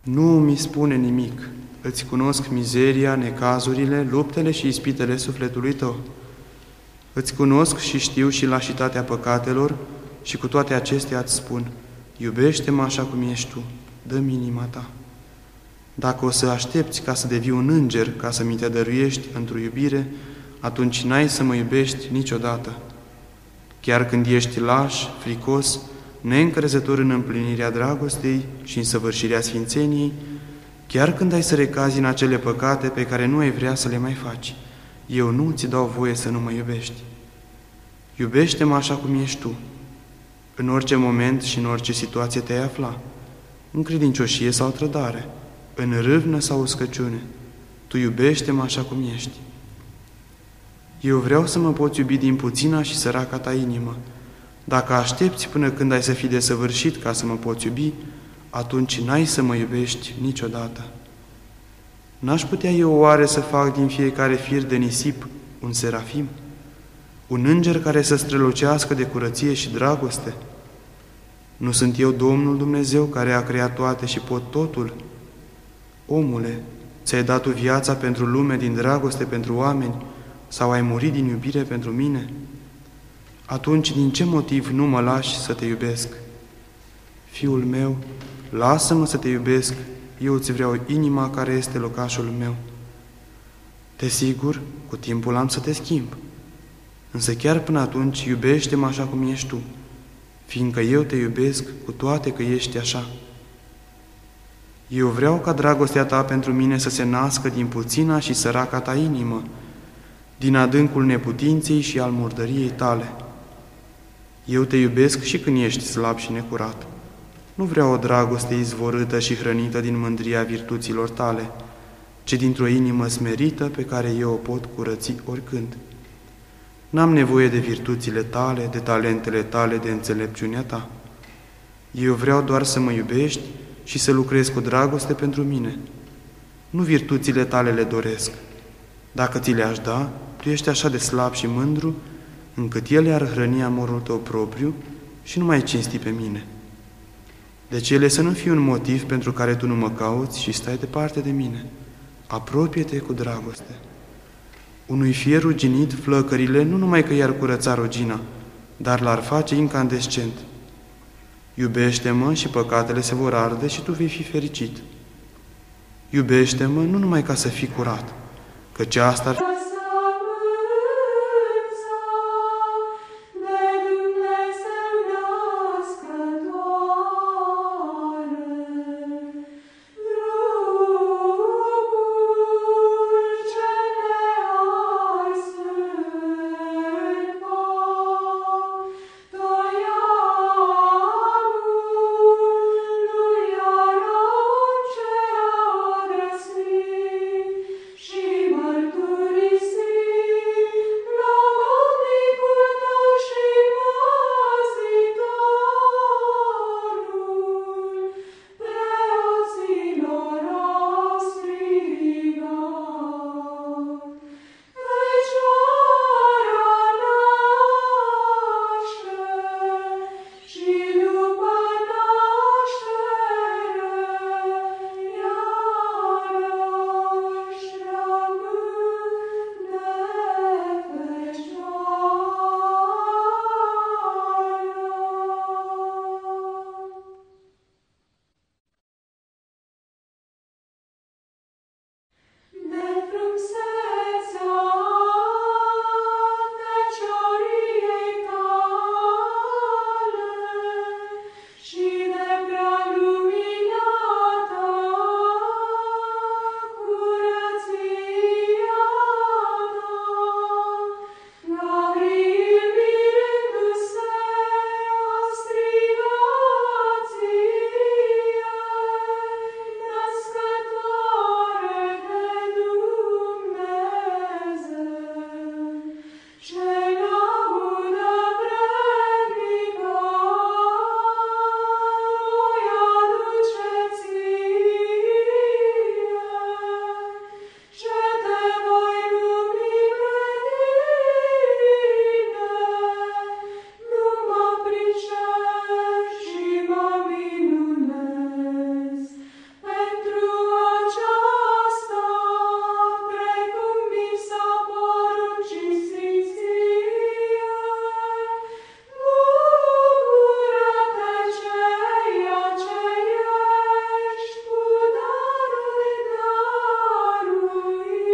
Nu mi spune nimic, îți cunosc mizeria, necazurile, luptele și ispitele sufletului tău. Îți cunosc și știu și lașitatea păcatelor și cu toate acestea îți spun, iubește-mă așa cum ești tu, dă-mi inima ta. Dacă o să aștepți ca să devii un înger, ca să mi te dăruiești într-o iubire, atunci n-ai să mă iubești niciodată. Chiar când ești laș, fricos, neîncrezător în împlinirea dragostei și în săvârșirea sfințeniei, chiar când ai să recazi în acele păcate pe care nu ai vrea să le mai faci, eu nu ți dau voie să nu mă iubești. Iubește-mă așa cum ești tu, în orice moment și în orice situație te-ai afla, în credincioșie sau trădare, în râvnă sau uscăciune. Tu iubește-mă așa cum ești. Eu vreau să mă poți iubi din puțina și săraca ta inimă. Dacă aștepți până când ai să fii desăvârșit ca să mă poți iubi, atunci n-ai să mă iubești niciodată. N-aș putea eu oare să fac din fiecare fir de nisip un serafim? Un înger care să strălucească de curăție și dragoste? Nu sunt eu Domnul Dumnezeu care a creat toate și pot totul? Omule, ți-ai dat tu viața pentru lume din dragoste pentru oameni sau ai murit din iubire pentru mine? Atunci, din ce motiv nu mă lași să te iubesc? Fiul meu, lasă-mă să te iubesc, eu îți vreau inima care este locașul meu. Desigur, cu timpul am să te schimb, însă chiar până atunci iubește-mă așa cum ești tu, fiindcă eu te iubesc cu toate că ești așa. Eu vreau ca dragostea ta pentru mine să se nască din puțina și săraca ta inimă, din adâncul neputinței și al murdăriei tale. Eu te iubesc și când ești slab și necurat. Nu vreau o dragoste izvorâtă și hrănită din mândria virtuților tale, ci dintr-o inimă smerită pe care eu o pot curăți oricând. N-am nevoie de virtuțile tale, de talentele tale, de înțelepciunea ta. Eu vreau doar să mă iubești și să lucrezi cu dragoste pentru mine. Nu virtuțile tale le doresc. Dacă ți le-aș da, tu ești așa de slab și mândru, încât ele ar hrăni amorul tău propriu și nu mai cinsti pe mine. Deci ele să nu fie un motiv pentru care tu nu mă cauți și stai departe de mine. Apropie-te cu dragoste. Unui fier ruginit, flăcările nu numai că i-ar curăța rugina, dar l-ar face incandescent. Iubește-mă și păcatele se vor arde și tu vei fi fericit. Iubește-mă nu numai ca să fii curat, căci asta ar